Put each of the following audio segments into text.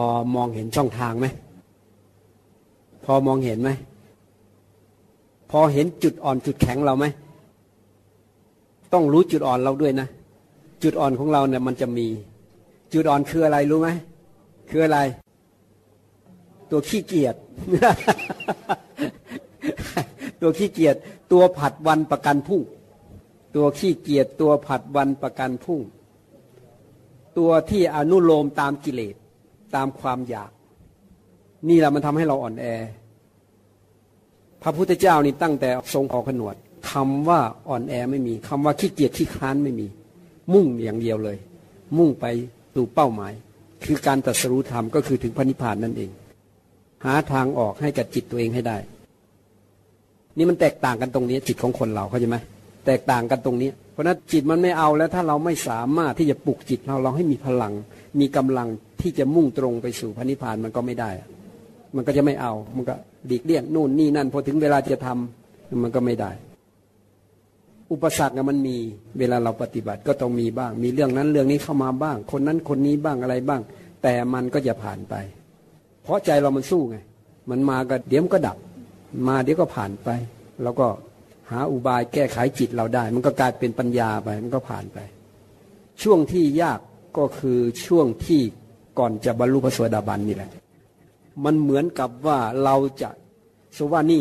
อมองเห็นช่องทางไหม พอมองเห็นไหม พอเห็นจุดอ่อนจุดแข็งเราไหม ต้องรู้จุดอ่อนเราด้วยนะ จุดอ่อนของเราเนี่ยมันจะมี จุดอ่อนคืออะไรรู้ไหม คืออะไร ตัวขี้เกียจ ตัวขี้เกียจ ตัวผัดวันประกันพุ่ง ตัวขี้เกียจ ตัวผัดวันประกันพุ่ง ตัวที่อนุโลมตามกิเลส ตามความอยาก นี่แหละมันทำให้เราอ่อนแอ พระพุทธเจ้านี่ตั้งแต่ทรงออกขนวดคำว่าอ่อนแอไม่มีคำว่าขี้เกียจขี้ค้านไม่มี มุ่งอย่างเดียวเลย มุ่งไปสู่เป้าหมาย คือการตรัสรู้ธรรมก็คือถึงพระนิพพานนั่นเอง หาทางออกให้กับจิตตัวเองให้ได้ นี่มันแตกต่างกันตรงนี้จิตของคนเราเข้าใจไหม แตกต่างกันตรงนี้ เพราะนั้นจิตมันไม่เอาแล้วถ้าเราไม่สามารถที่จะปลุกจิตเราเราให้มีพลัง มีกำลังที่จะมุ่งตรงไปสู่พระนิพพานมันก็ไม่ได้ มันก็จะไม่เอา มันก็ดีกเลี่ยงนู่นนี่นั่นพอถึงเวลาจะทำมันก็ไม่ได้ อุปสรรคมันมีเวลาเราปฏิบัติก็ต้องมีบ้าง มีเรื่องนั้นเรื่องนี้เข้ามาบ้าง คนนั้นคนนี้บ้างอะไรบ้าง แต่มันก็จะผ่านไป เพราะใจเรามันสู้ไง มันมาก็เดี๋ยวมันก็ดับ มาเดี๋ยวก็ผ่านไป แล้วก็ หาอุบายแก้ไขจิตเราได้ มันก็กลายเป็นปัญญาไป มันก็ผ่านไป ช่วงที่ยากก็คือช่วงที่ก่อนจะบรรลุพระสวสดาบันนี่แหละ มันเหมือนกับว่าเราจะสว่านี่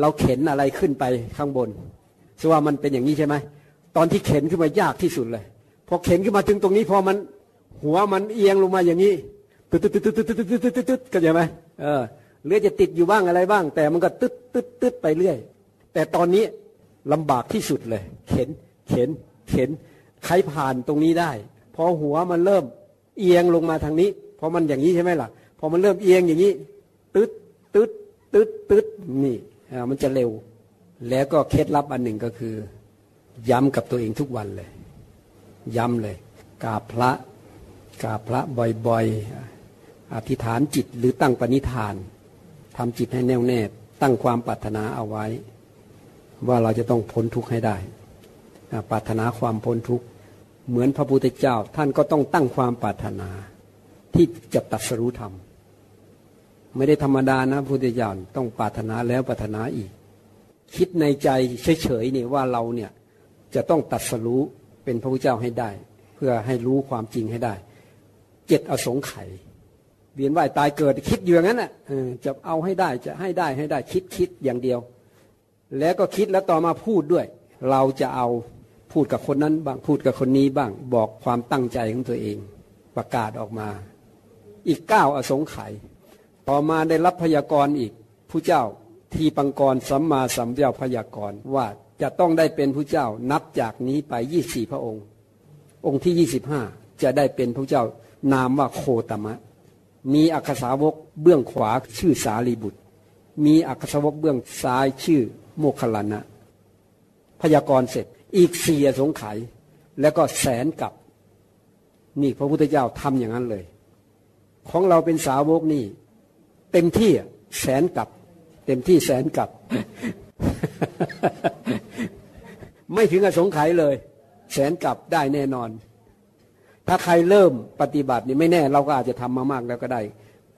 เราเข็นอะไรขึ้นไปข้างบนสว่ามันเป็นอย่างนี้ใช่ไหมตอนที่เข็นขึ้นมายากที่สุดเลย พอเข็นขึ้นมาถึงตรงนี้พอมันหัวมันเอียงลงมาอย่างนี้ตึ๊ดตึ๊ดตึ๊ดตึ๊ดตึ๊ดตึ๊ดตึ๊ดตึ๊ดก็ใช่ไหมเออเรือจะติดอยู่บ้างอะไรบ้าง แต่มันก็ตึ๊ดตึ๊ดตึ๊ดไปเรื่อย แต่ตอนนี้ลำบากที่สุดเลย เข็นเข็นเข็นใครผ่านตรงนี้ได้ พอหัวมันเริ่มเอียงลงมาทางนี้พอมันอย่างนี้ใช่ไหมล่ะ พอมันเริ่มเอียงอย่างนี้ ตึ๊ดตึ๊ดตึ๊ดตึ๊ดนี่มันจะเร็ว แล้วก็เคล็ดลับอันหนึ่งก็คือ ย้ำกับตัวเองทุกวันเลย ย้ำเลยกราบพระกราบพระบ่อยๆ อธิษฐานจิตหรือตั้งปณิธานทำจิตให้แน่วแน่ ตั้งความปรารถนาเอาไว้ ว่าเราจะต้องพ้นทุกข์ให้ได้ปรารถนาความพ้นทุกข์เหมือนพระพุทธเจ้าท่านก็ต้องตั้งความปรารถนา ที่จะตัดสรู้ธรรม ไม่ได้ธรรมดานะพุทธเจ้าต้องปรารถนาแล้วปรารถนาอีก คิดในใจเฉยๆนี่ว่าเราเนี่ยจะต้องตัดสรู้เป็นพระพุทธเจ้าให้ได้ เพื่อให้รู้ความจริงให้ได้ เจ็ดอสงไขยเวียนว่ายตายเกิดคิดอยู่อย่างนั้นอะจะเอาให้ได้จะให้ได้ให้ได้คิดคิดอย่างเดียว แล้วก็คิดแล้วต่อมาพูดด้วย เราจะเอาพูดกับคนนั้นบ้างพูดกับคนนี้บ้าง บอกความตั้งใจของตัวเอง ประกาศออกมา อีกเก้าอสงไขยต่อมาได้รับพยากรณ์อีกผู้เจ้าทีปังกรสัมมาสัมเจ้าพยากรณ์ว่าจะต้องได้เป็นผู้เจ้านับจากนี้ไปยี่สี่พระองค์ องค์ที่ยี่สิบห้าจะได้เป็นผู้เจ้านามว่าโคตมะ มีอักษาวกเบื้องขวาชื่อสารีบุตร มีอักษาวกเบื้องซ้ายชื่อ โมคลานะ พยากรณ์เสร็จอีกสี่สงไขยแล้วก็แสนกับ นี่พระพุทธเจ้าทำอย่างนั้นเลย ของเราเป็นสาวกนี่ เต็มที่แสนกับ เต็มที่แสนกับ ไม่ถึงอสงไขยเลย แสนกับได้แน่นอน ถ้าใครเริ่มปฏิบัตินี่ไม่แน่ เราก็อาจจะทำมามากแล้วก็ได้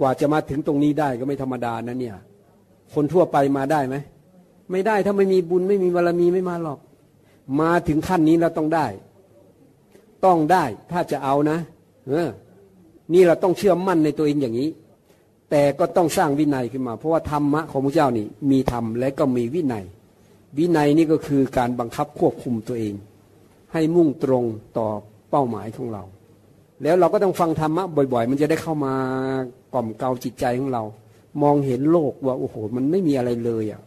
กว่าจะมาถึงตรงนี้ได้ก็ไม่ธรรมดานะเนี่ย คนทั่วไปมาได้ไหม ไม่ได้ถ้าไม่มีบุญไม่มีบารมีไม่มาหรอก มาถึงขั้นนี้เราต้องได้ ต้องได้ถ้าจะเอานะเออนี่เราต้องเชื่อมั่นในตัวเองอย่างนี้ แต่ก็ต้องสร้างวินัยขึ้นมา เพราะว่าธรรมะของพระเจ้านี่ มีธรรมและก็มีวินัย วินัยนี่ก็คือการบังคับควบคุมตัวเอง ให้มุ่งตรงต่อเป้าหมายของเรา แล้วเราก็ต้องฟังธรรมะบ่อย ๆ มันจะได้เข้ามากล่อมเกลาจิตใจของเรา มองเห็นโลกว่าโอ้โห มันไม่มีอะไรเลยอะ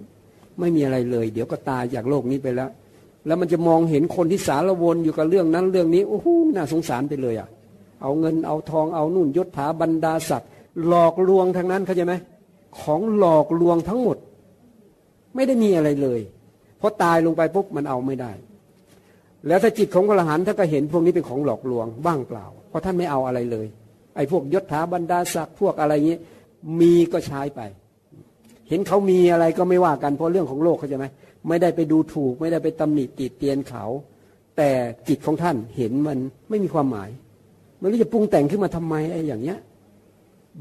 ไม่มีอะไรเลย เดี๋ยวก็ตายจากโลกนี้ไปแล้ว แล้วมันจะมองเห็นคนที่สารวนอยู่กับเรื่องนั้นเรื่องนี้โอ้โหน่าสงสารไปเลยอะ เอาเงินเอาทองเอานุ่นยศถาบรรดาศักดิ์หลอกลวงทั้งนั้นเข้าใจไหมของหลอกลวงทั้งหมด ไม่ได้มีอะไรเลยพอตายลงไปปุ๊บมันเอาไม่ได้ แล้วถ้าจิตของพระอรหันต์ถ้าก็เห็นพวกนี้เป็นของหลอกลวงบ้างเปล่า เพราะท่านไม่เอาอะไรเลย ไอ้พวกยศถาบรรดาศักดิ์พวกอะไรเงี้ยมีก็ใช้ไป เห็นเขามีอะไรก็ไม่ว่ากันเพราะเรื่องของโลกเขาใจไหมไม่ได้ไปดูถูก ไม่ได้ไปตำหนิติเตียนเขา แต่จิตของท่านเห็นมันไม่มีความหมายไมันจะปรุงแต่งขึ้นมาทำไมไอ้อย่างเนี้ย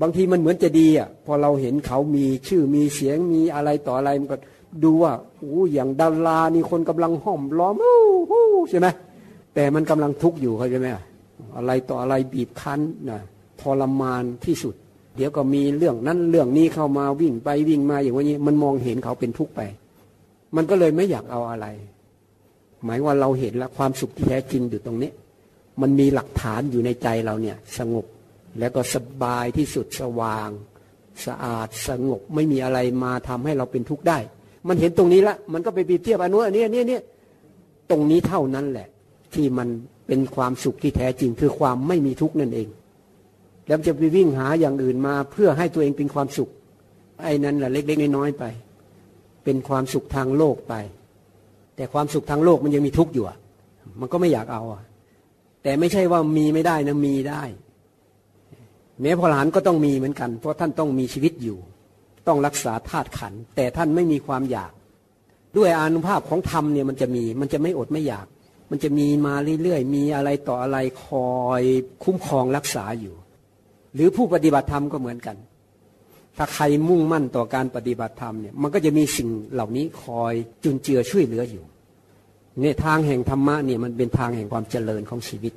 บางทีมันเหมือนจะดีอะพอเราเห็นเขามีชื่อมีเสียงมีอะไรต่ออะไรมันก็ดูว่าโอ้อย่างดารานี่คนกำลังห้อมล้อมใช่ไหมแต่มันกำลังทุกข์อยู่เขาใช่ไหมอะไรต่ออะไรบีบคั้นนะทรมานที่สุด เดี๋ยวก็มีเรื่องนั้นเรื่องนี้เข้ามาวิ่งไปวิ่งมาอย่างนี้ มันมองเห็นเขาเป็นทุกข์ไป มันก็เลยไม่อยากเอาอะไร หมายว่าเราเห็นแล้วความสุขที่แท้จริงอยู่ตรงนี้ มันมีหลักฐานอยู่ในใจเราเนี่ย สงบแล้วก็สบายที่สุดสว่าง สะอาดสงบไม่มีอะไรมาทำให้เราเป็นทุกข์ได้ มันเห็นตรงนี้ละ มันก็ไปเปรียบเทียบอันนู้นอันนี้อันนี้นี่ตรงนี้เท่านั้นแหละ ที่มันเป็นความสุขที่แท้จริงคือความไม่มีทุกข์นั่นเอง แล้วจะไปวิ่งหาอย่างอื่นมา เพื่อให้ตัวเองเป็นความสุข ไอ้นั้นแหละเล็กๆน้อยๆไป เป็นความสุขทางโลกไป แต่ความสุขทางโลกมันยังมีทุกข์อยู่มันก็ไม่อยากเอาอะแต่ไม่ใช่ว่ามีไม่ได้นะมีได้ แม้พลานก็ต้องมีเหมือนกัน เพราะท่านต้องมีชีวิตอยู่ ต้องรักษาธาตุขัน แต่ท่านไม่มีความอยาก ด้วยอนุภาพของธรรมเนี่ยมันจะมี มันจะไม่อดไม่อยาก มันจะมีมาเรื่อยๆ มีอะไรต่ออะไรคอย คุ้มครองรักษาอยู่ หรือผู้ปฏิบัติธรรมก็เหมือนกัน ถ้าใครมุ่งมั่นต่อการปฏิบัติธรรมเนี่ยมันก็จะมีสิ่งเหล่านี้คอยจุนเจือช่วยเหลืออยู่ในทางแห่งธรรมะเนี่ยมันเป็นทางแห่งความเจริญของชีวิต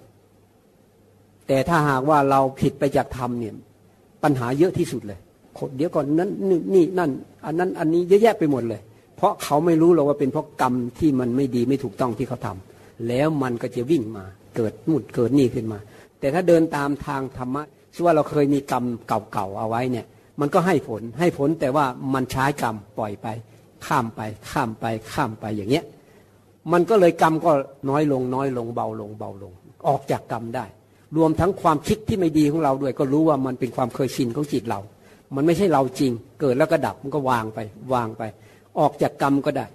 แต่ถ้าหากว่าเราผิดไปจากธรรมเนี่ยปัญหาเยอะที่สุดเลยเดี๋ยวก่อนนั้นนี่นั่น อันนั้นอันนี้เยอะแยะไปหมดเลย เพราะเขาไม่รู้หรอกว่าเป็นเพราะกรรมที่มันไม่ดีไม่ถูกต้องที่เขาทำแล้วมันก็จะวิ่งมา เกิดนู่นเกิดนี่ขึ้นมา แต่ถ้าเดินตามทางธรรมะ ชื่อว่าเราเคยมีกรรมเก่าๆเอาไว้เนี่ย มันก็ให้ผลให้ผลแต่ว่ามันใช้กรรมปล่อยไป ข้ามไปข้ามไปข้ามไปอย่างเงี้ยมันก็เลยกรรมก็น้อยลงน้อยลงเบาลงเบาลง ออกจากกรรมได้ รวมทั้งความคิดที่ไม่ดีของเราด้วย ก็รู้ว่ามันเป็นความเคยชินของจิตเรา มันไม่ใช่เราจริง เกิดแล้วก็ดับมันก็วางไปวางไป ออกจากกรรมก็ได้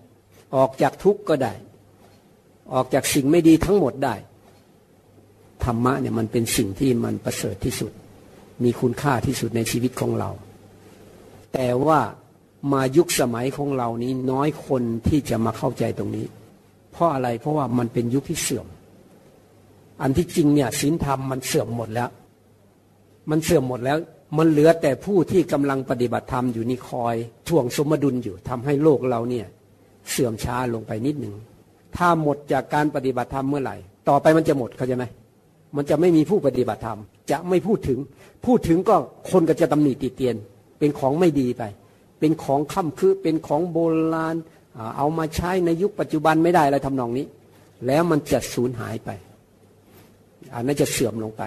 ออกจากทุกข์ก็ได้ ออกจากสิ่งไม่ดีทั้งหมดได้ธรรมะเนี่ยมันเป็นสิ่งที่มันประเสริฐที่สุด มีคุณค่าที่สุดในชีวิตของเรา แต่ว่ามายุคสมัยของเรานี้น้อยคนที่จะมาเข้าใจตรงนี้ เพราะอะไรเพราะว่ามันเป็นยุคที่เสื่อม อันที่จริงเนี่ยศีลธรรมมันเสื่อมหมดแล้ว มันเสื่อมหมดแล้ว มันเหลือแต่ผู้ที่กำลังปฏิบัติธรรมอยู่นี่คอยท่วงสมดุลอยู่ทำให้โลกเราเนี่ย เสื่อมช้าลงไปนิดหนึ่งถ้าหมดจากการปฏิบัติธรรมเมื่อไหร่ ต่อไปมันจะหมดเข้าใจไหมมันจะไม่มีผู้ปฏิบัติธรรม จะไม่พูดถึง พูดถึงก็คนก็จะตำหนิติเตียน เป็นของไม่ดีไป เป็นของค่ำคือเป็นของโบราณเอามาใช้ในยุคปัจจุบันไม่ได้อะไรทำนองนี้ แล้วมันจะสูญหายไป อันนั้นจะเสื่อมลงไป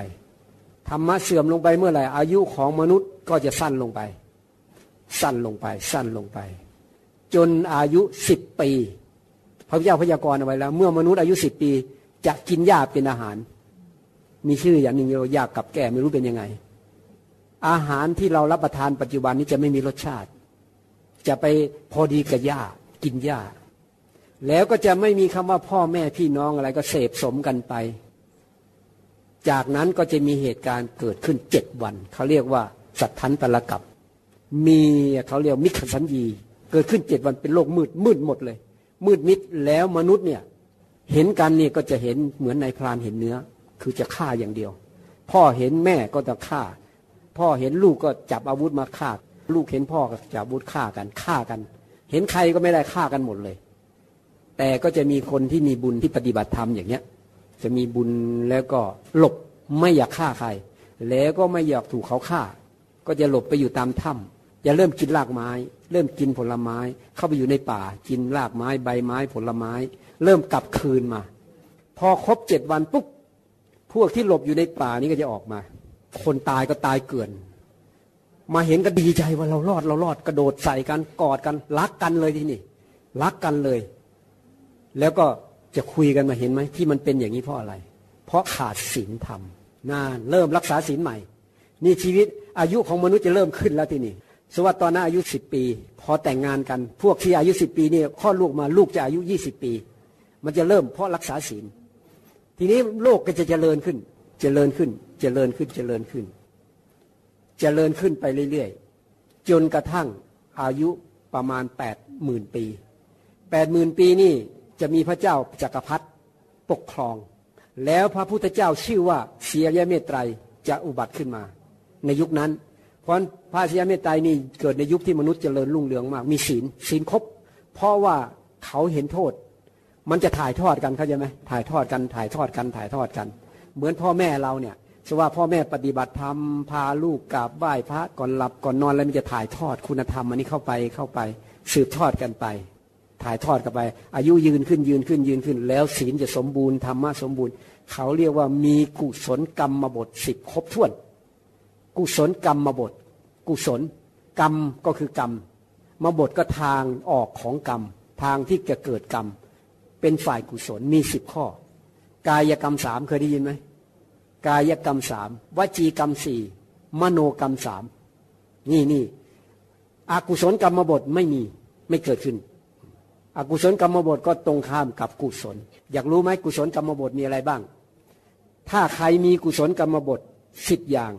ธรรมะเสื่อมลงไปเมื่อไหร่อายุของมนุษย์ก็จะสั้นลงไป สั้นลงไป สั้นลงไป จนอายุสิบปี พระพุทธเจ้าพยากรณ์เอาไว้แล้ว เมื่อมนุษย์อายุสิบปี จะกินหญ้าเป็นอาหาร มีชื่ออย่างหนึ่งเรายากกับแก่ไม่รู้เป็นยังไง อาหารที่เรารับประทานปัจจุบันนี้จะไม่มีรสชาติ จะไปพอดีกับหญ้ากินหญ้า แล้วก็จะไม่มีคำว่าพ่อแม่พี่น้องอะไรก็เสพสมกันไป จากนั้นก็จะมีเหตุการณ์เกิดขึ้นเจ็ดวัน เขาเรียกว่าสัตทันตะกับ มีเขาเรียกมิขสัญญี เกิดขึ้นเจ็ดวันเป็นโลกมืดมืดหมดเลย มืดมิดแล้วมนุษย์เนี่ย เห็นกันนี่ก็จะเห็นเหมือนนายพรานเห็นเนื้อ คือจะฆ่าอย่างเดียว พ่อเห็นแม่ก็จะฆ่า พ่อเห็นลูกก็จับอาวุธมาฆ่า ลูกเห็นพ่อก็จับอาวุธฆ่ากันฆ่ากัน เห็นใครก็ไม่ได้ฆ่ากันหมดเลย แต่ก็จะมีคนที่มีบุญที่ปฏิบัติธรรมอย่างเนี้ย จะมีบุญแล้วก็หลบไม่อยากฆ่าใคร แล้วก็ไม่อยากถูกเขาฆ่า ก็จะหลบไปอยู่ตามถ้ำจะเริ่มกินรากไม้ เริ่มกินผลไม้ เข้าไปอยู่ในป่า กินรากไม้ใบไม้ผลไม้ เริ่มกลับคืนมา พอครบเจ็ดวันปุ๊บ พวกที่หลบอยู่ในป่านี้ก็จะออกมา คนตายก็ตายเกลื่อน มาเห็นก็ดีใจว่าเรารอดเรารอดกระโดดใส่กันกอดกันรักกันเลยที่นี่รักกันเลย แล้วก็จะคุยกันมาเห็นไหมที่มันเป็นอย่างนี้เพราะอะไร เพราะขาดศีลธรรมนานเริ่มรักษาศีลใหม่ นี่ชีวิตอายุของมนุษย์จะเริ่มขึ้นแล้วที่นี่สวัสดตอนนั้นอายุสิบปี พอแต่งงานกัน พวกที่อายุสิบปีนี่ข้อลูกมาลูกจะอายุยี่สิบปี มันจะเริ่มเพราะรักษาศีล ทีนี้โลกก็จะเจริญขึ้น เจริญขึ้น เจริญขึ้น เจริญขึ้น เจริญขึ้นไปเรื่อยๆ จนกระทั่งอายุประมาณแปดหมื่นปีแปดหมื่นปีนี่จะมีพระเจ้าจักรพรรดิปกครอง แล้วพระพุทธเจ้าชื่อว่าเสียยเมตไตรจะอุบัติขึ้นมา ในยุคนั้น เพราะพระชยเมตไตรนี่เกิดในยุคที่มนุษย์เจริญรุ่งเรืองมาก มีศีลศีลครบ เพราะว่าเขาเห็นโทษ มันจะถ่ายทอดกันเข้าใจไหมถ่ายทอดกันถ่ายทอดกันถ่ายทอดกัน เหมือนพ่อแม่เราเนี่ยสว่าพ่อแม่ปฏิบัติธรรมพาลูกกราบไหว้พระก่อนหลับก่อนนอนแล้วมันจะถ่ายทอดคุณธรรมอันนี้เข้าไปเข้าไป สืบทอดกันไป ถ่ายทอดกันไป อายุยืนขึ้นยืนขึ้นยืนขึ้น แล้วศีลจะสมบูรณ์ธรรมะสมบูรณ์ เขาเรียกว่ามีกุศลกรรมมาบทสิบครบถ้วน กุศลกรรมมาบท กุศล กรรมก็คือกรรมมาบทก็ทางออกของกรรม ทางที่จะเกิดกรรม เป็นฝ่ายกุศลมีสิบข้อ กายกรรมสามเคยได้ยินไหมกายกรรมสามวจีกรรมสี่มโนกรรมสามนี่นี่อกุศลกรรมบทไม่มีไม่เกิดขึ้น อกุศลกรรมบทก็ตรงข้ามกับกุศล อยากรู้ไหมกุศลกรรมบทมีอะไรบ้าง ถ้าใครมีกุศลกรรมบทสิบอย่าง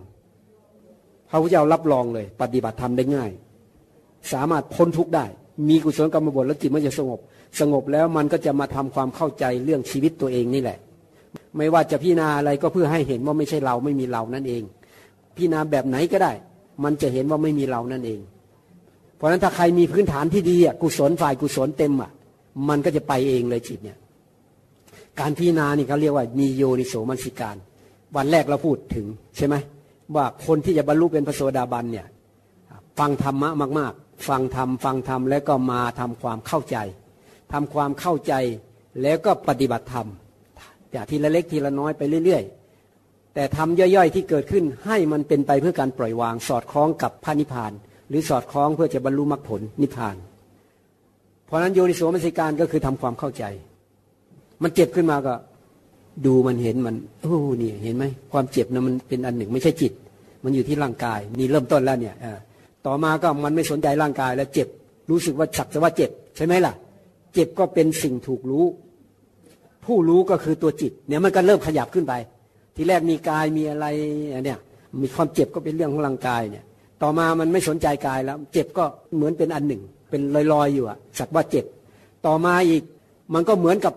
พระพุทธเจ้ารับรองเลย ปฏิบัติธรรมได้ง่าย สามารถพ้นทุกข์ได้ มีกุศลกรรมบทแล้วจิตมันจะสงบ สงบแล้วมันก็จะมาทำความเข้าใจเรื่องชีวิตตัวเองนี่แหละ ไม่ว่าจะพิจารณาอะไรก็เพื่อให้เห็นว่าไม่ใช่เราไม่มีเรานั่นเอง พิจารณาแบบไหนก็ได้ มันจะเห็นว่าไม่มีเรานั่นเอง เพราะฉะนั้นถ้าใครมีพื้นฐานที่ดีอะกุศลฝ่ายกุศลเต็มอะ มันก็จะไปเองเลยจิตเนี่ย การพิจารณานี่เขาเรียกว่ามีโยนิโสมัสิการ วันแรกเราพูดถึงใช่ไหมว่าคนที่จะบรรลุเป็นพระโสดาบันเนี่ยฟังธรรมะมาก ๆ ฟังธรรมฟังธรรมแล้วก็มาทำความเข้าใจ ทำความเข้าใจแล้วก็ปฏิบัติธรรมจากทีละเล็กทีละน้อยไปเรื่อย ๆ แต่ทำย่อยๆที่เกิดขึ้นให้มันเป็นไปเพื่อการปล่อยวาง สอดคล้องกับพระนิพพาน หรือสอดคล้องเพื่อจะบรรลุมรรคผลนิพพาน เพราะนั้นโยนิโสมนสิการก็คือทำความเข้าใจ มันเจ็บขึ้นมาก็ดูมันเห็นมันโอ้นี่เห็นไหมความเจ็บนะมันเป็นอันหนึ่งไม่ใช่จิต มันอยู่ที่ร่างกาย นี่เริ่มต้นแล้วเนี่ยต่อมาก็มันไม่สนใจร่างกายแล้วเจ็บรู้สึกว่าสักแต่ว่าเจ็บใช่ไหมล่ะ จ็บก็เป็นสิ่งถูกรู้ ผู้รู้ก็คือตัวจิต เนี่ยมันก็เริ่มขยับขึ้นไป ทีแรกมีกายมีอะไรเนี่ยมีความเจ็บก็เป็นเรื่องของร่างกายเนี่ย ต่อมามันไม่สนใจกายแล้ว เจ็บก็เหมือนเป็นอันหนึ่ง เป็นลอยๆอยู่อะสักว่าเจ็บ ต่อมาอีกมันก็เหมือนกับ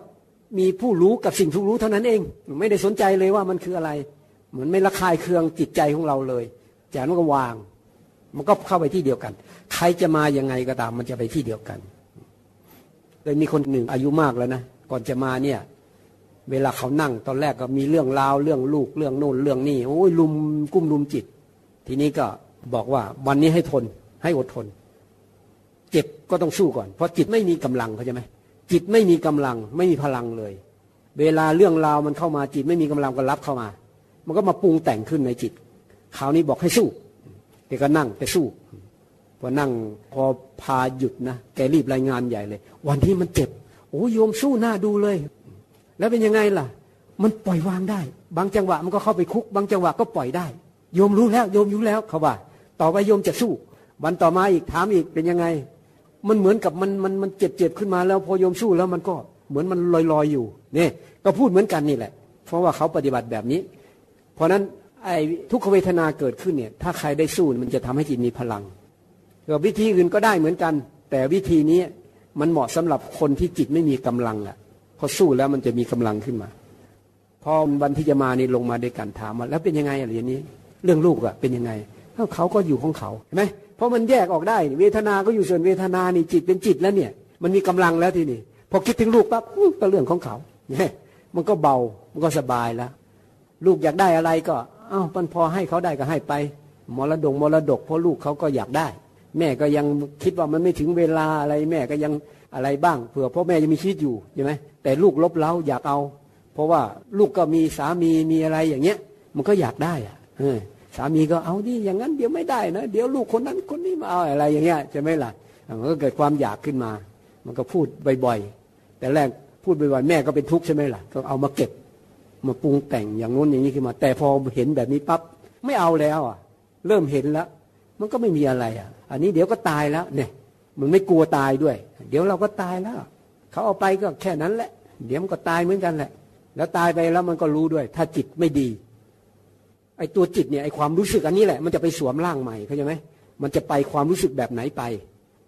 มีผู้รู้กับสิ่งทุกรู้เท่านั้นเอง ไม่ได้สนใจเลยว่ามันคืออะไร เหมือนไม่ละคายเคืองจิตใจของเราเลยจากนั้นก็วาง มันก็เข้าไปที่เดียวกัน ใครจะมายังไงก็ตามมันจะไปที่เดียวกัน เลยมีคนหนึ่งอายุมากแล้วนะก่อนจะมาเนี่ย เวลาเขานั่งตอนแรกก็มีเรื่องราวเรื่องลูกเรื่องโน่นเรื่องนี่โอ้ยลุมกุ้มลุมจิต ทีนี้ก็บอกว่าวันนี้ให้ทนให้อดทน เจ็บก็ต้องสู้ก่อน เพราะจิตไม่มีกำลังเขาใจไหมจิตไม่มีกำลังไม่มีพลังเลย เวลาเรื่องราวมันเข้ามาจิตไม่มีกำลังก็รับเข้ามา มันก็มาปรุงแต่งขึ้นในจิตคราวนี้บอกให้สู้แกก็นั่งไปสู้ พอนั่งพอพาหยุดนะแกรีบรายงานใหญ่เลย วันที่มันเจ็บโอ้โยมสู้หน้าดูเลย แล้วเป็นยังไงล่ะ มันปล่อยวางได้ บางจังหวะมันก็เข้าไปคุก บางจังหวะก็ปล่อยได้ โยมรู้แล้ว โยมรู้แล้วเขาว่า ต่อไปโยมจะสู้ วันต่อมาอีกถามอีกเป็นยังไง มันเหมือนกับมันมันมันเจ็บเจ็บขึ้นมาแล้ว พอโยมสู้แล้วมันก็เหมือนมันลอยลอยอยู่นี่ก็พูดเหมือนกันนี่แหละ เพราะว่าเขาปฏิบัติแบบนี้ เพราะนั้นไอ้ทุกขเวทนาเกิดขึ้นเนี่ย ถ้าใครได้สู้มันจะทำให้จิตมีพลัง วิธีอื่นก็ได้เหมือนกัน แต่วิธีนี้มันเหมาะสำหรับคนที่จิตไม่มีกำลังแหละพอสู้แล้วมันจะมีกำลังขึ้นมาพอวันที่จะมานี่ลงมาด้วยกันถามมาแล้วเป็นยังไงอะไรอย่างนี้ เรื่องลูกอะเป็นยังไงเขาก็อยู่ของเขาเห็นไหมเพราะมันแยกออกได้ เวทนาก็อยู่ส่วนเวทนานี่จิตเป็นจิตแล้วเนี่ย มันมีกำลังแล้วทีนี้พอคิดถึงลูกปั๊บก็เรื่องของเขาเนี่ยมันก็เบามันก็สบายแล้ว ลูกอยากได้อะไรก็อ้าวมันพอให้เขาได้ก็ให้ไปมรดกมรดกเพราะลูกเขาก็อยากได้ แม่ก็ยังคิดว่ามันไม่ถึงเวลาอะไรแม่ก็ยังอะไรบ้างเผื่อพ่อแม่ยังมีชีวิตอยู่ใช่ไหมแต่ลูกลบเล้าอยากเอา เพราะว่าลูกก็มีสามีมีอะไรอย่างเงี้ย มันก็อยากได้อะสามีก็เอาดิอย่างนั้นเดี๋ยวไม่ได้นะเดี๋ยวลูกคนนั้นคนนี้มาเอาอะไรอย่างเงี้ยใช่ไหมล่ะมันก็เกิดความอยากขึ้นมา มันก็พูดบ่อยๆแต่แรกพูดบ่อยๆแม่ก็เป็นทุกข์ใช่ไหมล่ะก็เอามาเก็บมาปรุงแต่งอย่างนู้นอย่างนี้ขึ้นมา แต่พอเห็นแบบนี้ปั๊บไม่เอาแล้วอะ เริ่มเห็นแล้ว มันก็ไม่มีอะไรอะ อันนี้เดี๋ยวก็ตายแล้วเนี่ย มันไม่กลัวตายด้วย เดี๋ยวเราก็ตายแล้ว เขาเอาไปก็แค่นั้นแหละ เดี๋ยวมันก็ตายเหมือนกันแหละ แล้วตายไปแล้วมันก็รู้ด้วย ถ้าจิตไม่ดี ไอ้ตัวจิตเนี่ยไอ้ความรู้สึกอันนี้แหละ มันจะไปสวมร่างใหม่เข้าใจไหมมันจะไปความรู้สึกแบบไหนไป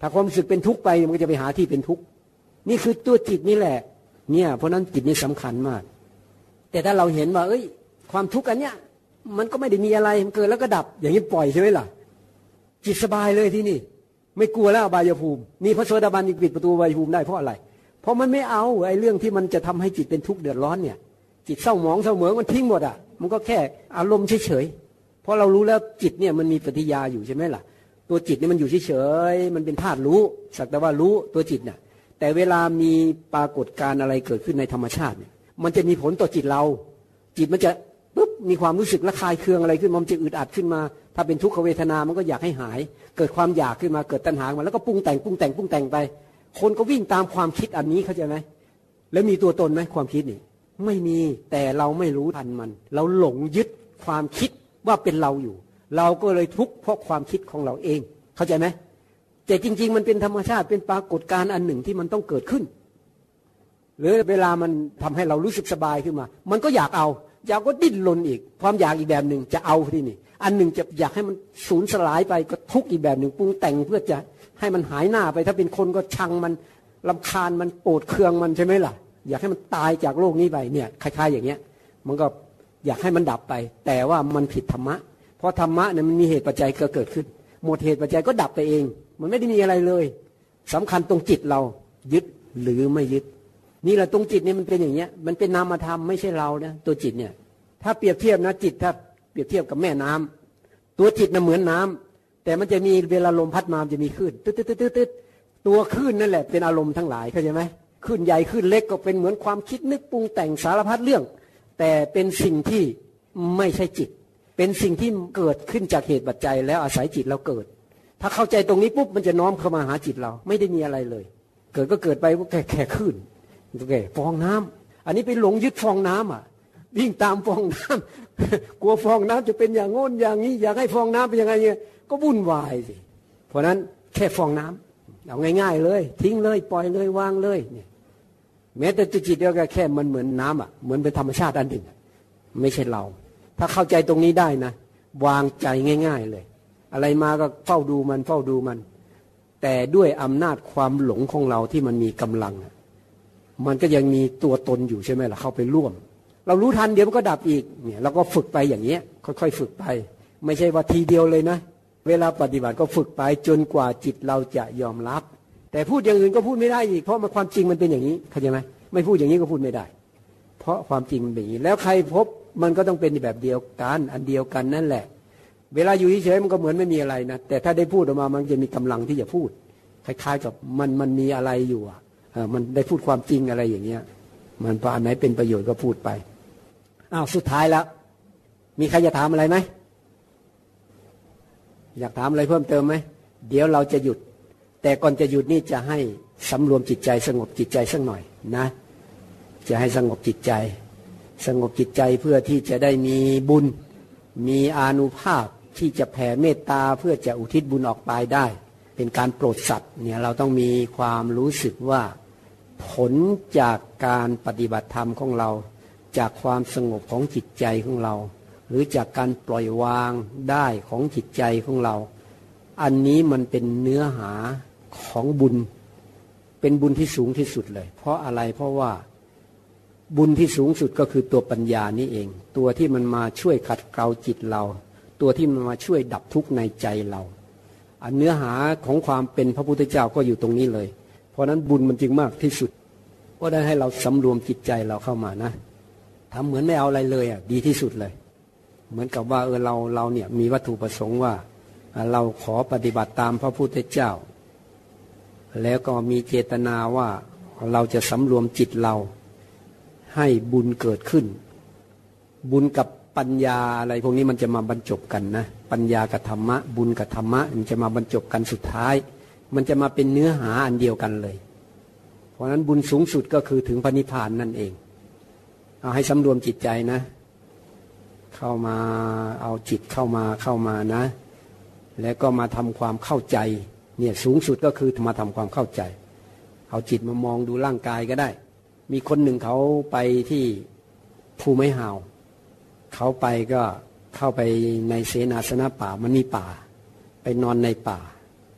ถ้าความรู้สึกเป็นทุกข์ไปมันก็จะไปหาที่เป็นทุกข์นี่คือตัวจิตนี่แหละ เนี่ยเพราะนั้นจิตนี่สำคัญมาก แต่ถ้าเราเห็นว่า เอ้ย ความทุกข์อันเนี้ยมันก็ไม่ได้มีอะไรมันเกิดแล้วก็ดับ อย่างนี้ปล่อยใช่ไหมล่ะ จิตสบายเลยที่นี่ ไม่กลัวแล้วบายภูมินี่พระโสดาบันยังปิดประตูบายภูมิได้เพราะอะไร เพราะมันไม่เอาไอ้เรื่องที่มันจะทำให้จิตเป็นทุกข์เดือดร้อนเนี่ย จิตเศร้าหมองเศร้าเหมืองมันทิ้งหมดอะ มันก็แค่อารมณ์เฉยๆเพราะเรารู้แล้วจิตเนี่ยมันมีปฏิยาอยู่ใช่ไหมล่ะ ตัวจิตเนี่ยมันอยู่เฉยๆมันเป็นธาตุรู้สักแต่ว่ารู้ตัวจิตเนี่ยแต่เวลามีปรากฏการอะไรเกิดขึ้นในธรรมชาติเนี่ยมันจะมีผลต่อจิตเรา จิตมันจะ มีความรู้สึกระคายเคืองอะไรขึ้นมันจะอึดอัดขึ้นมา ถ้าเป็นทุกขเวทนามันก็อยากให้หาย เกิดความอยากขึ้นมาเกิดตัณหามาแล้วก็ปรุงแต่งปรุงแต่งปรุงแต่งไป คนก็วิ่งตามความคิดอันนี้เข้าใจไหมแล้วมีตัวตนไหมความคิดนี่ ไม่มีแต่เราไม่รู้ทันมัน เราหลงยึดความคิดว่าเป็นเราอยู่ เราก็เลยทุกข์เพราะความคิดของเราเอง เข้าใจไหมแต่จริง ๆ มันเป็นธรรมชาติเป็นปรากฏการณ์อันหนึ่งที่มันต้องเกิดขึ้น หรือเวลามันทำให้เรารู้สึกสบายขึ้นมา มันก็อยากเอา อยากก็ดิ้นรนอีก ความอยากอีกแบบหนึ่งจะเอาที่นี่ อันหนึ่งจะอยากให้มันสูญสลายไปก็ทุกอีกแบบหนึ่งปรุงแต่งเพื่อจะให้มันหายหน้าไป ถ้าเป็นคนก็ชังมันลำคาญมันโปรดเคืองมันใช่ไหมล่ะ อยากให้มันตายจากโลกนี้ไปเนี่ยคล้ายๆอย่างเงี้ย มันก็อยากให้มันดับไป แต่ว่ามันผิดธรรมะ เพราะธรรมะเนี่ยมันมีเหตุปัจจัยเกิดขึ้น หมดเหตุปัจจัยก็ดับไปเอง มันไม่ได้มีอะไรเลยสำคัญตรงจิตเรายึดหรือไม่ยึด นี่แหละตรงจิตเนี่ยมันเป็นอย่างเงี้ย มันเป็นนามธรรมไม่ใช่เรานะตัวจิตเนี่ย ถ้าเปรียบเทียบนะจิตถ้าเปรียบเทียบกับแม่น้ำตัวจิตน่ะเหมือนน้าแต่มันจะมีเวลาลมพัดมาจะมีคลื่นตึ๊ดตึ๊ดตึ๊ดตึ๊ดตัวคลื่นนั่นแหละเป็นอารมณ์ทั้งหลายเข้าใจไหมคลื่นใหญ่คลื่นเล็กก็เป็นเหมือนความคิดนึกปรุงแต่งสารพัดเรื่อง แต่เป็นสิ่งที่ไม่ใช่จิต เป็นสิ่งที่เกิดขึ้นจากเหตุปัจจัย แล้วอาศัยจิตเราเกิด ถ้าเข้าใจตรงนี้ปุ๊บมันจะน้อมเข้ามาหาจิตเรา ไม่ได้มีอะไรเลย เกิดก็เกิดไปแค่แค่คลื่น แค่ฟองน้ำอันนี้ไปหลงยึดฟองน้ำอะวิ่งตามฟองน้ำกลัวฟองน้ำจะเป็นอย่างโน้นอย่างนี้ อยากให้ฟองน้ำเป็นยังไงเนี่ยก็วุ่นวายสิเพราะนั้นแค่ฟองน้ำเอาง่าย ๆ เลย ทิ้งเลยปล่อยเลยวางเลยเนี่ยแม้แต่จิตเดียวกันแค่มันเหมือนน้ำอะเหมือนเป็นธรรมชาติอันหนึ่งไม่ใช่เรา ถ้าเข้าใจตรงนี้ได้นะ วางใจง่าย ๆเลย อะไรมาก็เฝ้าดูมันเฝ้าดูมัน แต่ด้วยอำนาจความหลงของเราที่มันมีกำลัง มันก็ยังมีตัวตนอยู่ใช่ไหมล่ะเข้าไปร่วม เรารู้ทันเดี๋ยวมันก็ดับอีกเนี่ยเราก็ฝึกไปอย่างเงี้ยค่อยๆฝึกไป ไม่ใช่ว่าทีเดียวเลยนะ เวลาปฏิบัติก็ฝึกไปจนกว่าจิตเราจะยอมรับ แต่พูดอย่างอื่นก็พูดไม่ได้อีก เพราะมันความจริงมันเป็นอย่างนี้เข้าใจไหมไม่พูดอย่างนี้ก็พูดไม่ได้ เพราะความจริงมันเป็นอย่างนี้ แล้วใครพบมันก็ต้องเป็นแบบเดียวกันอันเดียวกันนั่นแหละ เวลาอยู่เฉยๆมันก็เหมือนไม่มีอะไรนะแต่ถ้าได้พูดออกมามันจะมีกำลังที่จะพูด คล้ายๆกับมันมันมีอะไรอยู่อะ มันได้พูดความจริงอะไรอย่างเงี้ย มันพออันไหนเป็นประโยชน์ก็พูดไปอ้าวสุดท้ายแล้ว มีใครจะถามอะไรไหมอยากถามอะไรเพิ่มเติมไหมเดี๋ยวเราจะหยุด แต่ก่อนจะหยุดนี่จะให้สำรวมจิตใจ สงบจิตใจสักหน่อยนะ จะให้สงบจิตใจ สงบจิตใจเพื่อที่จะได้มีบุญ มีอานุภาพที่จะแผ่เมตตาเพื่อจะอุทิศบุญออกไปได้ เป็นการโปรดสัตว์เนี่ยเราต้องมีความรู้สึกว่าผลจากการปฏิบัติธรรมของเรา จากความสงบของจิตใจของเรา หรือจากการปล่อยวางได้ของจิตใจของเรา อันนี้มันเป็นเนื้อหาของบุญ เป็นบุญที่สูงที่สุดเลย เพราะอะไรเพราะว่าบุญที่สูงสุดก็คือตัวปัญญานี่เอง ตัวที่มันมาช่วยขัดเกลาจิตเรา ตัวที่มันมาช่วยดับทุกข์ในใจเรา อันเนื้อหาของความเป็นพระพุทธเจ้าก็อยู่ตรงนี้เลย เพราะนั้นบุญมันจึงมากที่สุด ก็ได้ให้เราสำรวมจิตใจเราเข้ามานะทำเหมือนไม่เอาอะไรเลยอะดีที่สุดเลย เหมือนกับว่าเออเราเราเนี่ยมีวัตถุประสงค์ว่า เราขอปฏิบัติตามพระพุทธเจ้า แล้วก็มีเจตนาว่าเราจะสำรวมจิตเราให้บุญเกิดขึ้น บุญกับ ปัญญาอะไรพวกนี้มันจะมาบรรจบกันนะ ปัญญากับธรรมะ บุญกับธรรมะ มันจะมาบรรจบกันสุดท้าย มันจะมาเป็นเนื้อหาอันเดียวกันเลย เพราะนั้นบุญสูงสุดก็คือถึงพระนิพพานนั่นเอง เอาให้สำรวมจิตใจนะ เข้ามาเอาจิตเข้ามาเข้ามานะ แล้วก็มาทำความเข้าใจเนี่ยสูงสุดก็คือมาทำความเข้าใจ เอาจิตมามองดูร่างกายก็ได้ มีคนหนึ่งเขาไปที่ภูไม้หาว เขาไปก็เข้าไปในเสนาสนะป่ามันมีป่า ไปนอนในป่า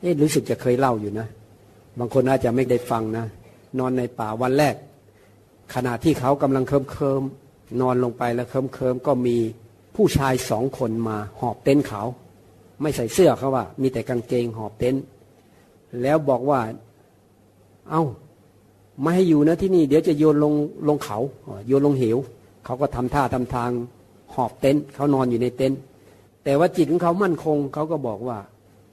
เอ๊ะรู้สึกจะเคยเล่าอยู่นะ บางคนอาจจะไม่ได้ฟังนะ นอนในป่าวันแรก ขณะที่เขากำลังเคิมเคิมนอนลงไปแล้วเคิมเคิมก็มีผู้ชายสองคนมาหอบเต็นท์เขา ไม่ใส่เสื้อเขาว่า มีแต่กางเกงหอบเต็นท์แล้วบอกว่า เอา้าไม่ให้อยู่นะที่นี่ เดี๋ยวจะโยนลงลงเขาโยนลงเหว เขาก็ทำท่าทำทาง หอบเต็นท์เขานอนอยู่ในเต็นท์แต่ว่าจิตของเขามั่นคงเขาก็บอกว่า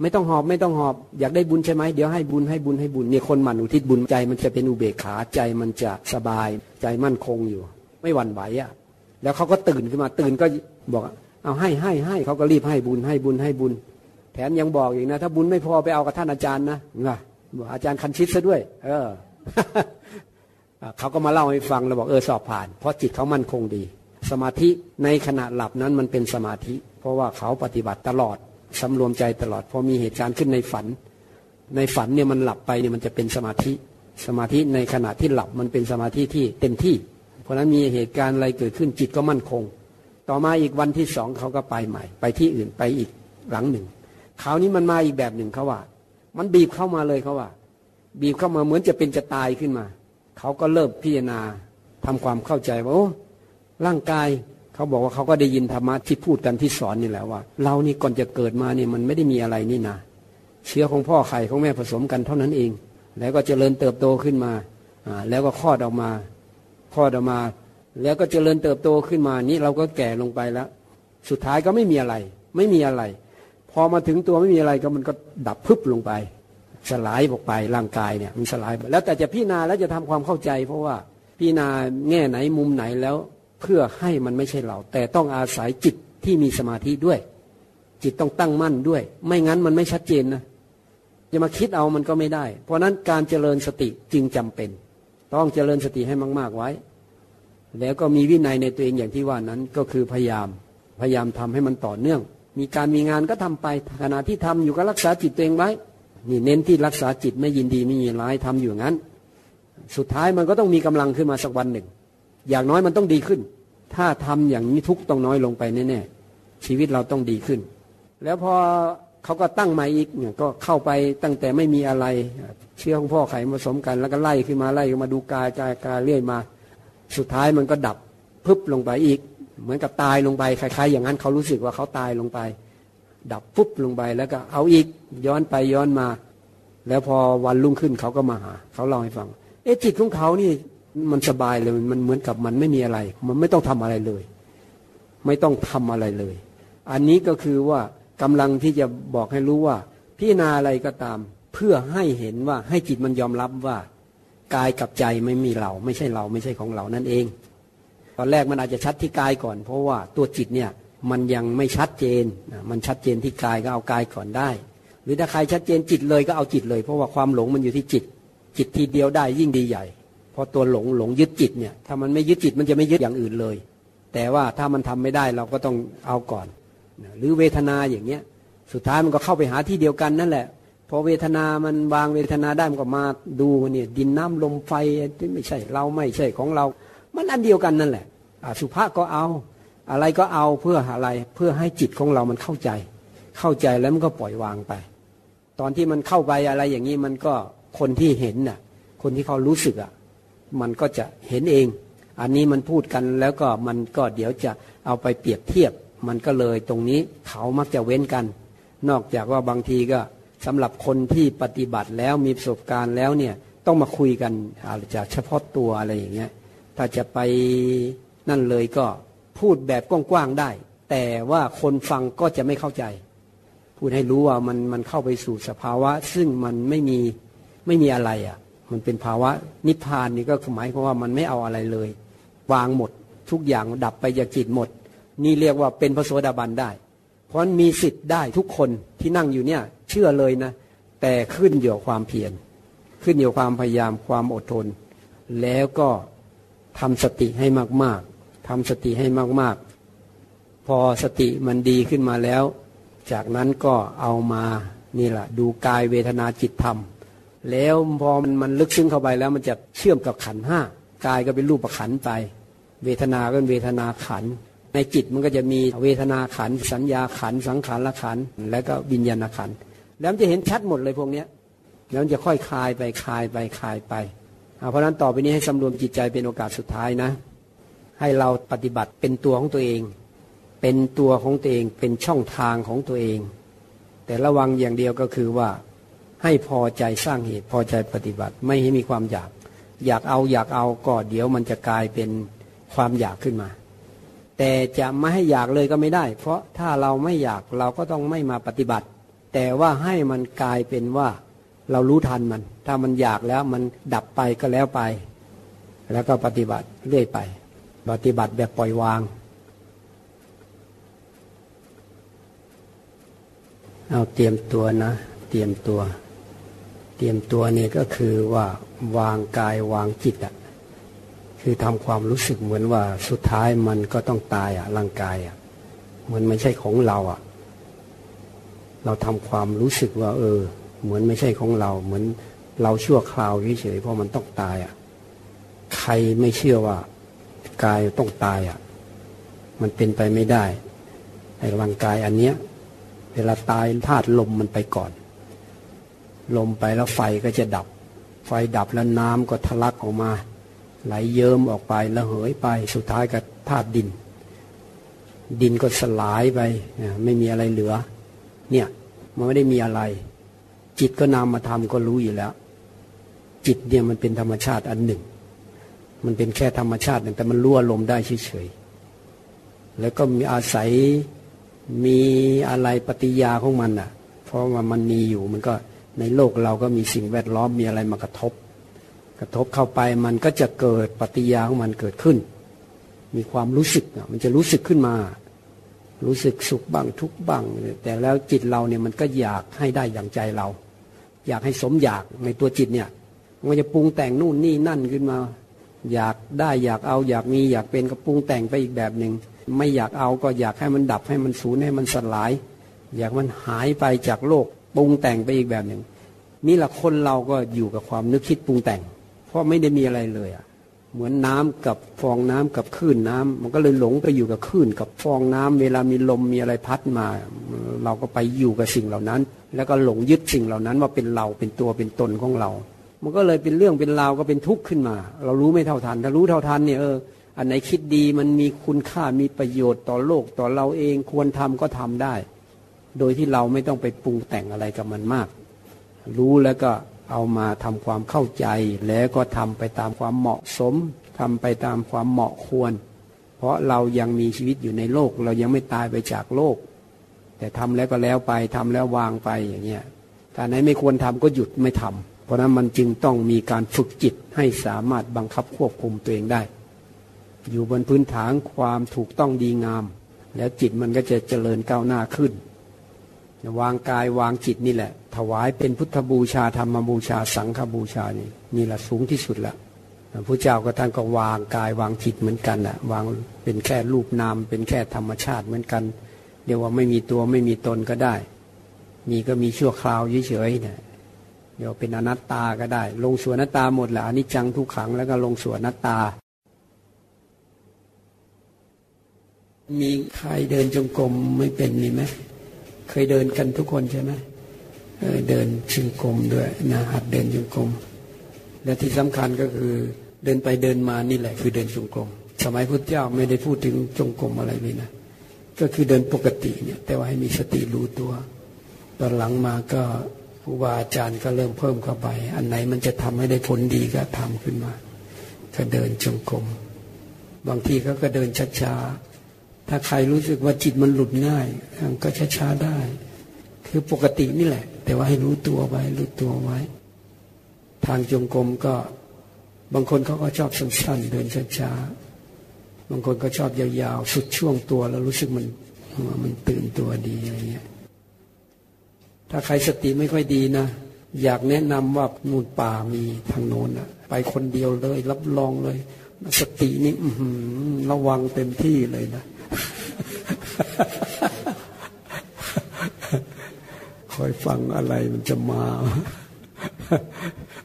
ไม่ต้องหอบไม่ต้องหอบอยากได้บุญใช่ไหมเดี๋ยวให้บุญให้บุญให้บุญเนี่ยคนมันอุทิศบุญใจ มันจะเป็นอุเบกขาใจมันจะสบายใจมั่นคงอยู่ ไม่หวั่นไหวอะ่ะแล้วเขาก็ตื่นขึ้นมาตื่นก็บอกเอาให้ให้ให้เขาก็รีบให้บุญให้บุญให้บุญ แถมยังบอกอีกนะ ถ้าบุญไม่พอไปเอากับท่านอาจารย์นะนะบอกอาจารย์คันชิดซะด้วย เออเขาก็มาเล่าให้ฟังแล้วบอกเออสอบผ่าน เพราะจิตเขามั่นคงดี สมาธิในขณะหลับนั้นมันเป็นสมาธิ เพราะว่าเขาปฏิบัติตลอดสำรวมใจตลอดพอมีเหตุการณ์ขึ้นในฝัน ในฝันเนี่ยมันหลับไปเนี่ยมันจะเป็นสมาธิ สมาธิในขณะที่หลับมันเป็นสมาธิที่เต็มที่ เพราะนั้นมีเหตุการณ์อะไรเกิดขึ้นจิตก็มั่นคง ต่อมาอีกวันที่สองเขาก็ไปใหม่ ไปที่อื่นไปอีกหลังหนึ่งคราวนี้มันมาอีกแบบหนึ่งเขาว่า มันบีบเข้ามาเลยเขาว่า บีบเข้ามาเหมือนจะเป็นจะตายขึ้นมา เขาก็เริ่มพิจารณาทำความเข้าใจว่าโอ้ ร่างกายเขาบอกว่าเขาก็ได้ยินธรรมะที่พูดกันที่สอนนี่แหละว่า เรานี่ก่อนจะเกิดมาเนี่ยมันไม่ได้มีอะไรนี่นาเชื้อของพ่อไข่ของแม่ผสมกันเท่านั้นเอง แล้วก็เจริญเติบโตขึ้นมาแล้วก็คลอดออกมาคลอดออกมา แล้วก็เจริญเติบโตขึ้นมานี่เราก็แก่ลงไปแล้ว สุดท้ายก็ไม่มีอะไร ไม่มีอะไร พอมาถึงตัวไม่มีอะไรก็มันก็ดับพึบลงไป สลายออกไปร่างกายเนี่ยมันสลายแล้วแต่จะพิจารณาแล้วจะทำความเข้าใจ เพราะว่าพิจารณาแง่ไหนมุมไหนแล้ว เพื่อให้มันไม่ใช่เรา แต่ต้องอาศัยจิตที่มีสมาธิด้วย จิตต้องตั้งมั่นด้วย ไม่งั้นมันไม่ชัดเจนนะจะมาคิดเอามันก็ไม่ได้ เพราะนั้นการเจริญสติจึงจำเป็น ต้องเจริญสติให้มาก ๆไว้ แล้วก็มีวินัยในตัวเองอย่างที่ว่านั้นก็คือพยายามพยายามทำให้มันต่อเนื่อง มีการมีงานก็ทำไปขณะที่ทำอยู่ก็รักษาจิตตัวเองไว้นี่เน้นที่รักษาจิตไม่ยินดีไม่ยินร้ายทำอยู่งั้น สุดท้ายมันก็ต้องมีกำลังขึ้นมาสักวันหนึ่ง อย่างน้อยมันต้องดีขึ้น ถ้าทำอย่างนี้ทุกต้องน้อยลงไปแน่ๆชีวิตเราต้องดีขึ้น แล้วพอเขาก็ตั้งมาอีกเนี่ยก็เข้าไปตั้งแต่ไม่มีอะไร เชื่อของพ่อไข่ผสมกัน แล้วก็ไล่ขึ้นมาไล่ขึ้นมาดูกายกายกายเรื่อยมา สุดท้ายมันก็ดับพึบลงไปอีก เหมือนกับตายลงไปคล้ายๆ อย่างนั้นเขารู้สึกว่าเขาตายลงไป ดับปุ๊บลงไปแล้วก็เอาอีกย้อนไปย้อนมา แล้วพอวันรุ่งขึ้นเขาก็มาหา เขาเล่าให้ฟัง เอ๊ะจิตของเขานี่ มันสบายเลยมันเหมือนกับมันไม่มีอะไร มันไม่ต้องทำอะไรเลย ไม่ต้องทำอะไรเลย อันนี้ก็คือว่ากำลังที่จะบอกให้รู้ว่า พิจารณาอะไรก็ตาม เพื่อให้เห็นว่าให้จิตมันยอมรับว่ากายกับใจไม่มีเรา ไม่ใช่เราไม่ใช่ของเรานั่นเอง ตอนแรกมันอาจจะชัดที่กายก่อน เพราะว่าตัวจิตเนี่ยมันยังไม่ชัดเจน มันชัดเจนที่กายก็เอากายก่อนได้ หรือถ้าใครชัดเจนจิตเลยก็เอาจิตเลย เพราะว่าความหลงมันอยู่ที่จิต จิตทีเดียวได้ยิ่งดีใหญ่ ราะตัวหลงหลงยึดจิตเนี่ย ถ้ามันไม่ยึดจิตมันจะไม่ยึดอย่างอื่นเลย แต่ว่าถ้ามันทำไม่ได้เราก็ต้องเอาก่อน หรือเวทนาอย่างเงี้ย สุดท้ายมันก็เข้าไปหาที่เดียวกันนั่นแหละ พอเวทนามันวางเวทนาได้มันก็มาดูเนี่ยดินน้ำลมไฟที่ไม่ใช่เราไม่ใช่ของเรา มันอันเดียวกันนั่นแหละสุภาพก็เอา อะไรก็เอาเพื่ออะไรเพื่อให้จิตของเรามันเข้าใจ เข้าใจแล้วมันก็ปล่อยวางไป ตอนที่มันเข้าไปอะไรอย่างนี้มันก็คนที่เห็นน่ะ คนที่เขารู้สึกอะ มันก็จะเห็นเอง อันนี้มันพูดกันแล้วก็มันก็เดี๋ยวจะเอาไปเปรียบเทียบ มันก็เลยตรงนี้เขามักจะเว้นกัน นอกจากว่าบางทีก็สำหรับคนที่ปฏิบัติแล้วมีประสบการณ์แล้วเนี่ยต้องมาคุยกันอาจจะเฉพาะตัวอะไรอย่างเงี้ยถ้าจะไปนั่นเลยก็พูดแบบกว้างๆได้ แต่ว่าคนฟังก็จะไม่เข้าใจ พูดให้รู้ว่ามันมันเข้าไปสู่สภาวะ ซึ่งมันไม่มีไม่มีอะไรอะ่ะ มันเป็นภาวะนิพพานนี่ก็หมายความว่ามันไม่เอาอะไรเลย วางหมดทุกอย่างดับไปจากจิตหมด นี่เรียกว่าเป็นพระโสดาบันได้ เพราะมีสิทธิ์ได้ทุกคนที่นั่งอยู่เนี่ยเชื่อเลยนะ แต่ขึ้นอยู่กับความเพียรขึ้นอยู่ความพยายามความอดทน แล้วก็ทำสติให้มากทำสติให้มากๆ พอสติมันดีขึ้นมาแล้ว จากนั้นก็เอามานี่แหละดูกายเวทนาจิตธรรม แล้วพอมันมันลึกซึ้งเข้าไปแล้วมันจะเชื่อมกับขันห้ากายก็เป็นรูปประขันไป เวทนาก็เป็นเวทนาขัน ในจิตมันก็จะมีเวทนาขัน สัญญาขัน สังขารละขัน แล้วก็วิญญาณขัน แล้วมันจะเห็นชัดหมดเลยพวกนี้แล้วมันจะค่อยคลายไปคลายไปคลายไปเพราะนั้นต่อไปนี้ให้สำรวมจิตใจเป็นโอกาสสุดท้ายนะ ให้เราปฏิบัติเป็นตัวของตัวเอง เป็นตัวของตัวเองเป็นช่องทางของตัวเอง แต่ระวังอย่างเดียวก็คือว่า ให้พอใจสร้างเหตุพอใจปฏิบัติ ไม่ให้มีความอยาก อยากเอาอยากเอาก็เดี๋ยวมันจะกลายเป็นความอยากขึ้นมา แต่จะไม่ให้อยากเลยก็ไม่ได้ เพราะถ้าเราไม่อยากเราก็ต้องไม่มาปฏิบัติ แต่ว่าให้มันกลายเป็นว่าเรารู้ทันมัน ถ้ามันอยากแล้วมันดับไปก็แล้วไป แล้วก็ปฏิบัติเรื่อยไป ปฏิบัติแบบปล่อยวางเอาเตรียมตัวนะ เตรียมตัว เตรียมตัวนี่ก็คือว่าวางกายวางจิตอะคือทำความรู้สึกเหมือนว่าสุดท้ายมันก็ต้องตายอะร่างกายอะเหมือนไม่ใช่ของเราอะเราทำความรู้สึกว่า เออ เหมือนไม่ใช่ของเรา เหมือนเราชั่วคราวเฉยๆเพราะมันต้องตายอะใครไม่เชื่อว่ากายต้องตายอะมันเป็นไปไม่ได้ในร่างกายอันเนี้ย เวลาตายธาตุลมมันไปก่อน ลมไปแล้วไฟก็จะดับ ไฟดับแล้วน้ำก็ทะลักออกมา ไหลเยิ้มออกไปแล้วเหยไปสุดท้ายก็ธาตุดิน ดินก็สลายไปไม่มีอะไรเหลือ เนี่ยมันไม่ได้มีอะไร จิตก็นำมาทำก็รู้อยู่แล้ว จิตเนี่ยมันเป็นธรรมชาติอันหนึ่ง มันเป็นแค่ธรรมชาติหนึ่งแต่มันรั่วลมได้เฉยๆแล้วก็มีอาศัยมีอะไรปฏิยาของมันอะ เพราะว่ามันมีอยู่มันก็ ในโลกเราก็มีสิ่งแวดล้อมมีอะไรมากระทบ กระทบเข้าไปมันก็จะเกิดปฏิยาของมันเกิดขึ้น มีความรู้สึกมันจะรู้สึกขึ้นมา รู้สึกสุขบ้างทุกบ้าง แต่แล้วจิตเราเนี่ยมันก็อยากให้ได้อย่างใจเรา อยากให้สมอยากในตัวจิตเนี่ยมันจะปรุงแต่งนู่นนี่นั่นขึ้นมา อยากได้อยากเอาอยากมีอยากเป็นก็ปรุงแต่งไปอีกแบบหนึ่งไม่อยากเอาก็อยากให้มันดับให้มันสูญให้มันสลาย อยากมันหายไปจากโลก ปรุงแต่งไปอีกแบบหนึ่งนี่แหละคนเราก็อยู่กับความนึกคิดปรุงแต่ง เพราะไม่ได้มีอะไรเลยอะเหมือนน้ำกับฟองน้ำกับคลื่นน้ำมันก็เลยหลงไปอยู่กับคลื่นกับฟองน้ำเวลามีลมมีอะไรพัดมา เราก็ไปอยู่กับสิ่งเหล่านั้น แล้วก็หลงยึดสิ่งเหล่านั้นว่าเป็นเราเป็นตัวเป็นตนของเรา มันก็เลยเป็นเรื่องเป็นราวก็เป็นทุกข์ขึ้นมา เรารู้ไม่เท่าทัน ถ้ารู้เท่าทันเนี่ยเอออันไหนคิดดีมันมีคุณค่ามีประโยชน์ต่อโลกต่อเราเองควรทำก็ทำได้ โดยที่เราไม่ต้องไปปรุงแต่งอะไรกับมันมาก รู้แล้วก็เอามาทำความเข้าใจ แล้วก็ทำไปตามความเหมาะสมทำไปตามความเหมาะควร เพราะเรายังมีชีวิตอยู่ในโลก เรายังไม่ตายไปจากโลก แต่ทำแล้วก็แล้วไปทำแล้ววางไปอย่างเงี้ยถ้าไหนไม่ควรทำก็หยุดไม่ทำเพราะนั้นมันจึงต้องมีการฝึกจิตให้สามารถบังคับควบคุมตัวเองได้ อยู่บนพื้นฐานความถูกต้องดีงาม แล้วจิตมันก็จะเจริญก้าวหน้าขึ้น วางกายวางจิตนี่แหละ ถวายเป็นพุทธบูชาธรรมบูชาสังฆบูชานี่นี่แหละสูงที่สุดละพระเจ้าก็ท่านก็วางกายวางจิตเหมือนกันอะวางเป็นแค่รูปนาม เป็นแค่ธรรมชาติเหมือนกันเรียกว่าไม่มีตัวไม่มีตนก็ได้ มีก็มีชั่วคราวเฉยๆเนี่ยเดี๋ยวเป็นอนัตตาก็ได้ ลงส่วนอนัตตาหมดแหละอนิจจังทุกขังแล้วก็ลงส่วนอนัตตา มีใครเดินจงกรมไม่เป็นมีไหม เคยเดินกันทุกคนใช่ไหมเดินจงกรมด้วยนะหัดเดินจงกรมและที่สำคัญก็คือเดินไปเดินมานี่แหละ คือเดินจงกรมสมัยพุทธเจ้าไม่ได้พูดถึงจงกรมอะไรเลยนะก็คือเดินปกติเนี่ยแต่ว่าให้มีสติรู้ตัวตอนหลังมาก็ครูบาอาจารย์ก็เริ่มเพิ่มเข้าไป อันไหนมันจะทำให้ได้ผลดีก็ทำขึ้นมา ก็เดินจงกรมบางทีเขาก็เดินช้าๆ ถ้าใครรู้สึกว่าจิตมันหลุดง่ายก็ช้าๆได้ คือปกตินี่แหละ แต่ว่าให้รู้ตัวไว้ รู้ตัวไว้ ทางจงกรมก็ บางคนเขาก็ชอบสั้นๆ เดินช้าๆ บางคนก็ชอบยาวๆ สุดช่วงตัวแล้วรู้สึกมันมันตื่นตัวดีอะไรเงี้ย ถ้าใครสติไม่ค่อยดีนะ อยากแนะนำว่านูนป่ามีทางโน้นอะไปคนเดียวเลย รับรองเลย สตินี่ระวังเต็มที่เลยนะ คอยฟังอะไรมันจะมา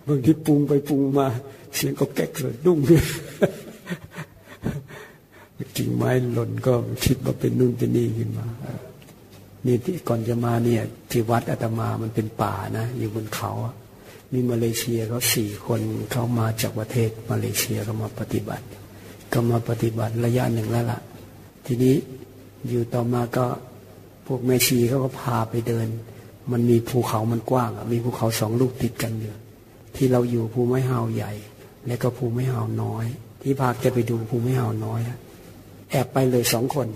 บางทีปรุงไปปรุงมา เสียงก็แก๊กเลยดุ้งกิ่งไม้หล่นก็คิดว่าเป็นนู่นเป็นนี่ขึ้นมานี่ที่ก่อนจะมาเนี่ย ที่วัดอาตมามันเป็นป่านะ อยู่บนเขา มีมาเลเซียเขาสี่คนเขามาจากประเทศมาเลเซียเขามาปฏิบัติ ก็มาปฏิบัติระยะหนึ่งแล้วล่ะ ทีนี้อยู่ต่อมาก็พวกแม่ชีเขาก็พาไปเดิน มันมีภูเขามันกว้างมีภูเขาสองลูกติดกันอยู่ที่เราอยู่ภูไม้หาใหญ่ และก็ภูไม้หาน้อย ที่พาจะไปดูภูไม้หาน้อยแอบไปเลยสองคน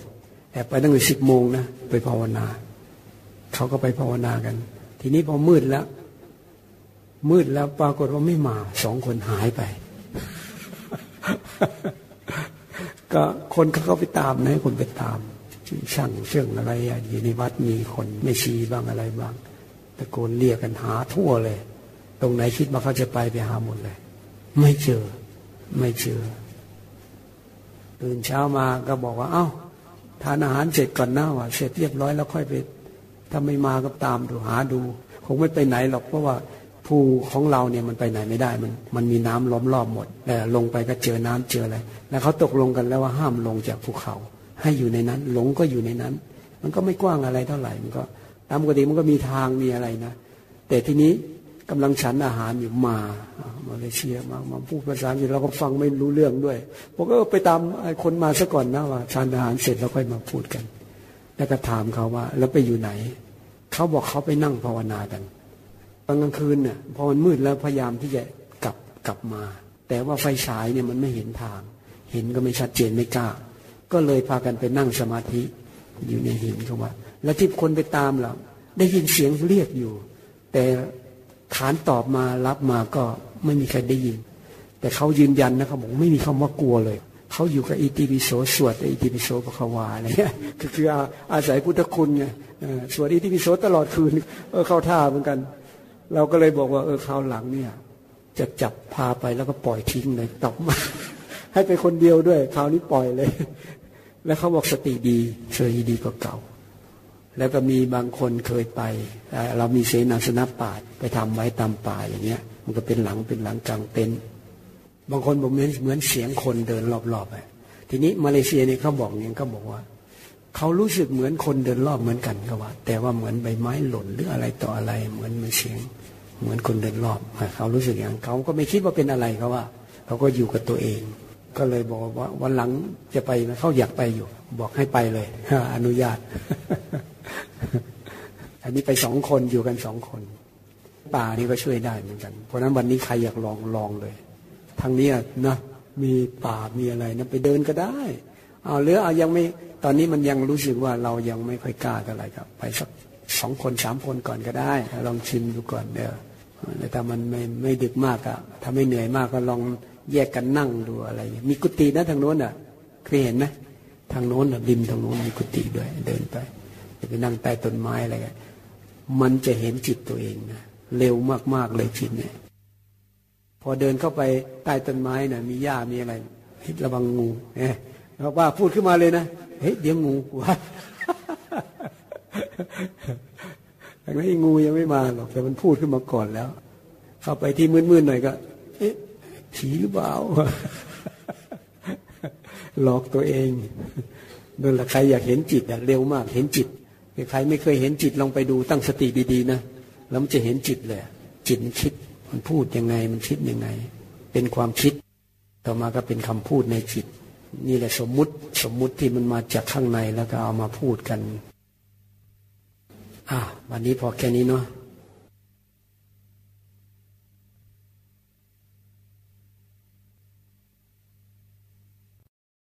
แอบไปตั้งแต่สิบโมงนะไปภาวนาเขาก็ไปภาวนากัน ทีนี้พอมืดแล้ว มืดแล้วปรากฏว่าไม่มาสองคนหายไป ก็คนเขาก็ไปตามนะคนไปตามช่างเชื่องอะไรอยู่ในวัดมีคนไม่ชีบ้างอะไรบ้างตะโกนเรียกกันหาทั่วเลย ตรงไหนคิดว่าเขาจะไปไปหาหมดเลย ไม่เจอ ไม่เจอตื่นเช้ามาก็บอกว่า เอา้า ทานอาหารเสร็จก่อนนะว่าเสร็จเรียบร้อยแล้วค่อยไปถ้าไม่มาก็ตามดูหาดู คงไม่ไปไหนหรอกเพราะว่า ภูของเราเนี่ยมันไปไหนไม่ได้มัน มันมีน้ำล้อมรอบหมดแต่ลงไปก็เจอน้ำเจออะไรแล้วเขาตกลงกันแล้วว่าห้ามลงจากภูเขา ให้อยู่ในนั้น หลงก็อยู่ในนั้น มันก็ไม่กว้างอะไรเท่าไหร่มันก็ตามปกติมันก็มีทางมีอะไรนะ แต่ทีนี้กำลังฉันอาหารอยู่มามาเลเซียมามาพูดภาษาอังกฤษเราก็ฟังไม่รู้เรื่องด้วยผมก็ไปตามคนมาซะก่อนนะว่าฉันอาหารเสร็จแล้วค่อยมาพูดกัน แล้วก็ถามเขาว่า แล้วไปอยู่ไหน เขาบอกเขาไปนั่งภาวนากัน ตอนกลางคืนเนี่ยพอมันมืดแล้วพยายามที่จะกลับกลับมา แต่ว่าไฟฉายเนี่ยมันไม่เห็นทาง เห็นก็ไม่ชัดเจนไม่กล้า ก็เลยพากันไปนั่งสมาธิอยู่ในหินเขาว่า แล้วที่คนไปตามเราได้ยินเสียงเรียกอยู่ แต่ขานตอบมารับมาก็ไม่มีใครได้ยิน แต่เขายืนยันนะเขาบอกไม่มีคำว่ากลัวเลยเขาอยู่กับอิติปิโสสวดอิติปิโสปะควาอะไรเงี้ยคืออาศัยพุทธคุณไงสวดอิติปิโสตลอดคืนเออเข้าท่าเหมือนกัน เราก็เลยบอกว่าเออคราวหลังเนี่ย จะจับพาไปแล้วก็ปล่อยทิ้งเลยตอบมาให้ไปคนเดียวด้วยคราวนี้ปล่อยเลย แล้วเขาบอกสติดีเฉยดีกว่าเก่า แล้วก็มีบางคนเคยไป เรามีเสนาสนะป่าไปทำไว้ตามป่าอย่างเงี้ย มันก็เป็นหลังเป็นหลังกลางเต็นท์บางคนบอกเหมือนเหมือนเสียงคนเดินรอบๆไปทีนี้มาเลเซียเนี่ยเขาบอกอย่างเขาบอกว่า เขารู้สึกเหมือนคนเดินรอบเหมือนกันเขาว่า แต่ว่าเหมือนใบไม้หล่นหรืออะไรต่ออะไร เหมือนมันเสียง เหมือนคนเดินรอบเขารู้สึกอย่างเขาก็ไม่คิดว่าเป็นอะไรเขาว่า เขาก็อยู่กับตัวเอง ก็เลยบอกว่าวันหลังจะไปเขาอยากไปอยู่ บอกให้ไปเลยอนุญาต อันนี้ไปสองคนอยู่กันสองคน ป่านี่ก็ช่วยได้เหมือนกัน เพราะนั้นวันนี้ใครอยากลองลองเลยทางนี้นะมีป่ามีอะไรนะไปเดินก็ได้เอาหรือเอายังไม่ ตอนนี้มันยังรู้สึกว่าเรายังไม่ค่อยกล้าเท่าไหร่ครับ ไปสักสองคนสามคนก่อนก็ได้ ลองชิมดูก่อนเด้อแต่มันไม่ไม่ดึกมากอะถ้าไม่เหนื่อยมากก็ลองแยกกันนั่งดูอะไร มีกุฏินะทางโน้นอะเคยเห็นไหมทางโน้นริมทางโน้นมีกุฏิด้วย เดินไปจะไปนั่งใต้ต้นไม้อะไรกันมันจะเห็นจิตตัวเองนะเร็วมากๆเลยจิตเนี่ย พอเดินเข้าไปใต้ต้นไม้นะ่ะมีหญ้ามีอะไรระวังงูเนี่ย เราว่าพูดขึ้นมาเลยนะเฮ้ยเดี๋ยวงูว่าแต่ไม่งูยังไม่มาหรอกแต่มันพูดขึ้นมาก่อนแล้ว เข้าไปที่มืดๆหน่อยก็เอ๊ะผีหรือเปล่าหลอกตัวเองโดนละใครอยากเห็นจิตอะเร็วมาก เห็นจิตใครไม่เคยเห็นจิตลองไปดูตั้งสติดีๆนะแล้วมันจะเห็นจิตเลย จิตมันคิดมันพูดยังไงมันคิดยังไง เป็นความคิด ต่อมาก็เป็นคำพูดในจิต นี่แหละสมมุติสมมุติที่มันมาจากข้างในแล้วก็เอามาพูดกันอะวันนี้พอแค่นี้เนาะ